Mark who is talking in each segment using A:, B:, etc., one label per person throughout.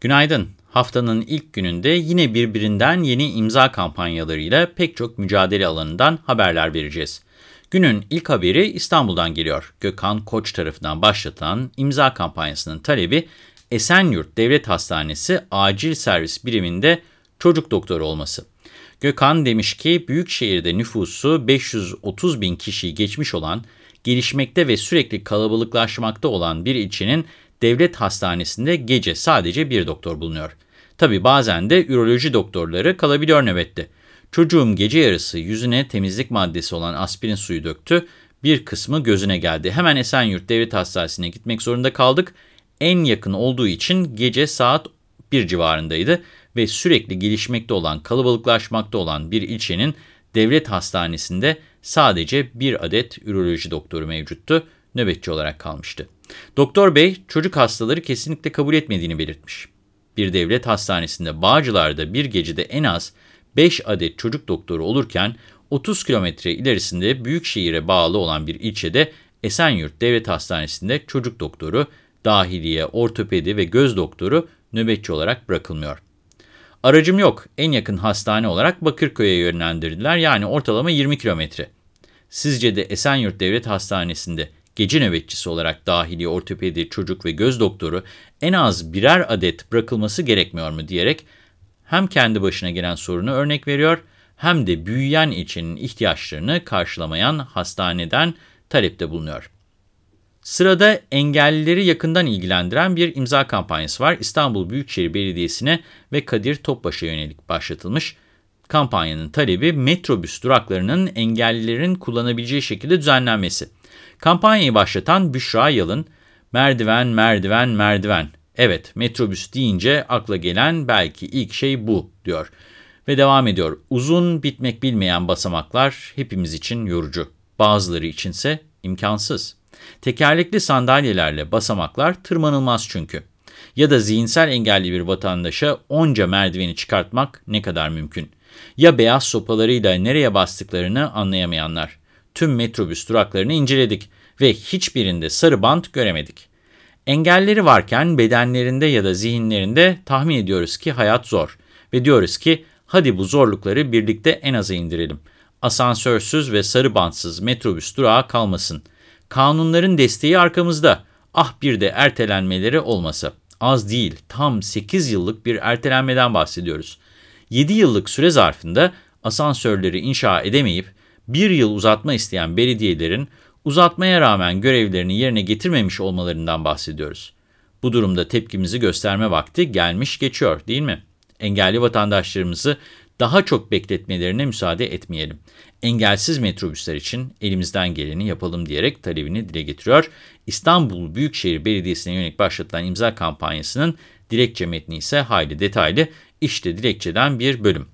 A: Günaydın. Haftanın ilk gününde yine birbirinden yeni imza kampanyalarıyla pek çok mücadele alanından haberler vereceğiz. Günün ilk haberi İstanbul'dan geliyor. Gökhan Koç tarafından başlatılan imza kampanyasının talebi Esenyurt Devlet Hastanesi acil servis biriminde çocuk doktoru olması. Gökhan demiş ki büyük şehirde nüfusu 530 bin kişiyi geçmiş olan, gelişmekte ve sürekli kalabalıklaşmakta olan bir ilçenin devlet hastanesinde gece sadece bir doktor bulunuyor. Tabi bazen de üroloji doktorları kalabiliyor nöbette. Çocuğum gece yarısı yüzüne temizlik maddesi olan aspirin suyu döktü. Bir kısmı gözüne geldi. Hemen Esenyurt Devlet Hastanesi'ne gitmek zorunda kaldık. En yakın olduğu için gece saat 1 civarındaydı ve sürekli gelişmekte olan, kalabalıklaşmakta olan bir ilçenin devlet hastanesinde sadece bir adet üroloji doktoru mevcuttu. Nöbetçi olarak kalmıştı. Doktor Bey çocuk hastaları kesinlikle kabul etmediğini belirtmiş. Bir devlet hastanesinde Bağcılar'da bir gecede en az 5 adet çocuk doktoru olurken 30 kilometre ilerisinde büyük şehire bağlı olan bir ilçede Esenyurt Devlet Hastanesi'nde çocuk doktoru, dahiliye, ortopedi ve göz doktoru nöbetçi olarak bırakılmıyor. Aracım yok. En yakın hastane olarak Bakırköy'e yönlendirdiler. Yani ortalama 20 kilometre. Sizce de Esenyurt Devlet Hastanesi'nde gece nöbetçisi olarak dahiliye, ortopedi, çocuk ve göz doktoru en az birer adet bırakılması gerekmiyor mu diyerek hem kendi başına gelen sorunu örnek veriyor hem de büyüyen ilçenin ihtiyaçlarını karşılamayan hastaneden talepte bulunuyor. Sırada engellileri yakından ilgilendiren bir imza kampanyası var. İstanbul Büyükşehir Belediyesi'ne ve Kadir Topbaş'a yönelik başlatılmış. Kampanyanın talebi metrobüs duraklarının engellilerin kullanabileceği şekilde düzenlenmesi. Kampanyayı başlatan Büşra Yalın, merdiven, merdiven, merdiven. Evet, metrobüs deyince akla gelen belki ilk şey bu, diyor. Ve devam ediyor. Uzun, bitmek bilmeyen basamaklar hepimiz için yorucu. Bazıları içinse imkansız. Tekerlekli sandalyelerle basamaklar tırmanılmaz çünkü. Ya da zihinsel engelli bir vatandaşa onca merdiveni çıkartmak ne kadar mümkün? Ya beyaz sopalarıyla nereye bastıklarını anlayamayanlar. Tüm metrobüs duraklarını inceledik ve hiçbirinde sarı bant göremedik. Engelleri varken bedenlerinde ya da zihinlerinde tahmin ediyoruz ki hayat zor ve diyoruz ki hadi bu zorlukları birlikte en aza indirelim. Asansörsüz ve sarı bantsız metrobüs durağı kalmasın. Kanunların desteği arkamızda. Ah bir de ertelenmeleri olmasa. Az değil, tam 8 yıllık bir ertelenmeden bahsediyoruz. 7 yıllık süre zarfında asansörleri inşa edemeyip bir yıl uzatma isteyen belediyelerin uzatmaya rağmen görevlerini yerine getirmemiş olmalarından bahsediyoruz. Bu durumda tepkimizi gösterme vakti gelmiş geçiyor değil mi? Engelli vatandaşlarımızı daha çok bekletmelerine müsaade etmeyelim. Engelsiz metrobüsler için elimizden geleni yapalım diyerek talebini dile getiriyor. İstanbul Büyükşehir Belediyesi'ne yönelik başlatılan imza kampanyasının dilekçe metni ise hayli detaylı. İşte dilekçeden bir bölüm.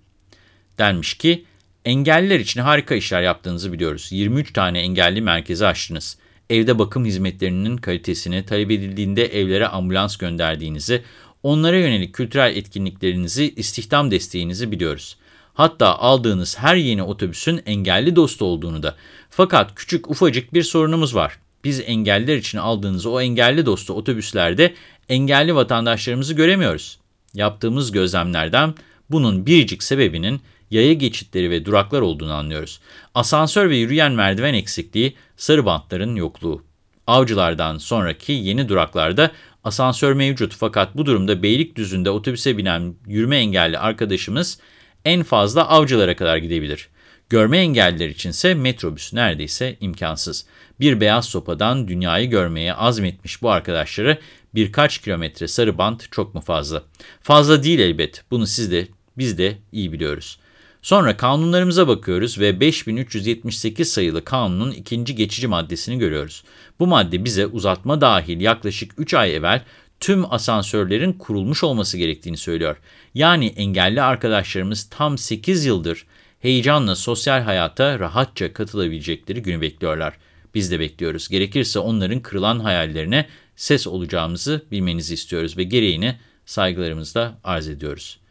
A: Denmiş ki, engelliler için harika işler yaptığınızı biliyoruz. 23 tane engelli merkezi açtınız. Evde bakım hizmetlerinin kalitesini, talep edildiğinde evlere ambulans gönderdiğinizi, onlara yönelik kültürel etkinliklerinizi, istihdam desteğinizi biliyoruz. Hatta aldığınız her yeni otobüsün engelli dostu olduğunu da. Fakat küçük ufacık bir sorunumuz var. Biz engelliler için aldığınız o engelli dostu otobüslerde engelli vatandaşlarımızı göremiyoruz. Yaptığımız gözlemlerden bunun biricik sebebinin yaya geçitleri ve duraklar olduğunu anlıyoruz. Asansör ve yürüyen merdiven eksikliği, sarı bantların yokluğu. Avcılardan sonraki yeni duraklarda asansör mevcut fakat bu durumda Beylikdüzü'nde otobüse binen yürüme engelli arkadaşımız en fazla avcılara kadar gidebilir. Görme engelliler içinse metrobüs neredeyse imkansız. Bir beyaz sopadan dünyayı görmeye azmetmiş bu arkadaşları birkaç kilometre sarı bant çok mu fazla? Fazla değil elbet. Bunu siz de biz de iyi biliyoruz. Sonra kanunlarımıza bakıyoruz ve 5378 sayılı kanunun ikinci geçici maddesini görüyoruz. Bu madde bize uzatma dahil yaklaşık 3 ay evvel tüm asansörlerin kurulmuş olması gerektiğini söylüyor. Yani engelli arkadaşlarımız tam 8 yıldır heyecanla sosyal hayata rahatça katılabilecekleri günü bekliyorlar. Biz de bekliyoruz. Gerekirse onların kırılan hayallerine ses olacağımızı bilmenizi istiyoruz ve gereğini saygılarımızla arz ediyoruz.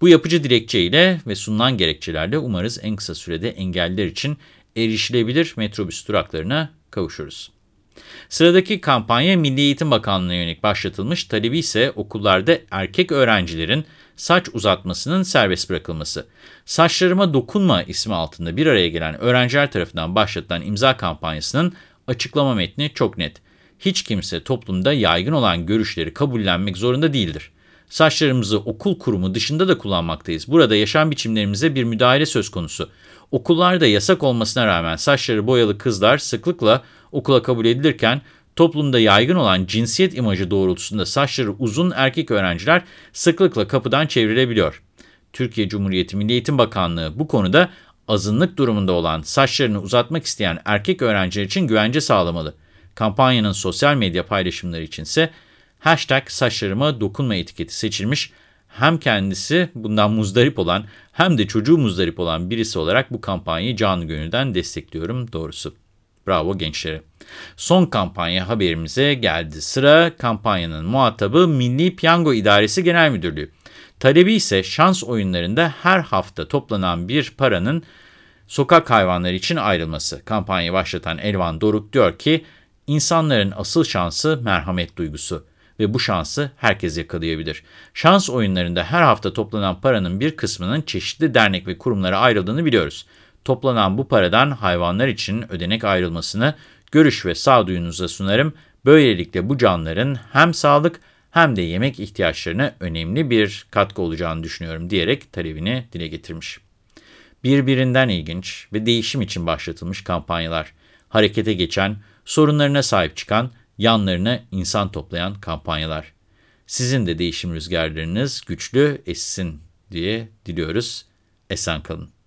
A: Bu yapıcı dilekçeyle ve sunulan gerekçelerle umarız en kısa sürede engelliler için erişilebilir metrobüs duraklarına kavuşuruz. Sıradaki kampanya Milli Eğitim Bakanlığı'na yönelik başlatılmış, talebi ise okullarda erkek öğrencilerin saç uzatmasının serbest bırakılması. Saçlarıma dokunma ismi altında bir araya gelen öğrenciler tarafından başlatılan imza kampanyasının açıklama metni çok net. Hiç kimse toplumda yaygın olan görüşleri kabullenmek zorunda değildir. Saçlarımızı okul kurumu dışında da kullanmaktayız. Burada yaşam biçimlerimize bir müdahale söz konusu. Okullarda yasak olmasına rağmen saçları boyalı kızlar sıklıkla okula kabul edilirken toplumda yaygın olan cinsiyet imajı doğrultusunda saçları uzun erkek öğrenciler sıklıkla kapıdan çevrilebiliyor. Türkiye Cumhuriyeti Milli Eğitim Bakanlığı bu konuda azınlık durumunda olan saçlarını uzatmak isteyen erkek öğrenciler için güvence sağlamalı. Kampanyanın sosyal medya paylaşımları içinse hashtag saçlarıma dokunma etiketi seçilmiş. Hem kendisi bundan muzdarip olan hem de çocuğu muzdarip olan birisi olarak bu kampanyayı canı gönülden destekliyorum doğrusu. Bravo gençlere. Son kampanya haberimize geldi. Sıra kampanyanın muhatabı Milli Piyango İdaresi Genel Müdürlüğü. Talebi ise şans oyunlarında her hafta toplanan bir paranın sokak hayvanları için ayrılması. Kampanyayı başlatan Elvan Doruk diyor ki, insanların asıl şansı merhamet duygusu ve bu şansı herkes yakalayabilir. Şans oyunlarında her hafta toplanan paranın bir kısmının çeşitli dernek ve kurumlara ayrıldığını biliyoruz. Toplanan bu paradan hayvanlar için ödenek ayrılmasını görüş ve sağduyunuza sunarım. Böylelikle bu canlıların hem sağlık hem de yemek ihtiyaçlarına önemli bir katkı olacağını düşünüyorum diyerek talebini dile getirmiş. Birbirinden ilginç ve değişim için başlatılmış kampanyalar, harekete geçen, sorunlarına sahip çıkan, yanlarına insan toplayan kampanyalar. Sizin de değişim rüzgarlarınız güçlü essin diye diliyoruz. Esen kalın.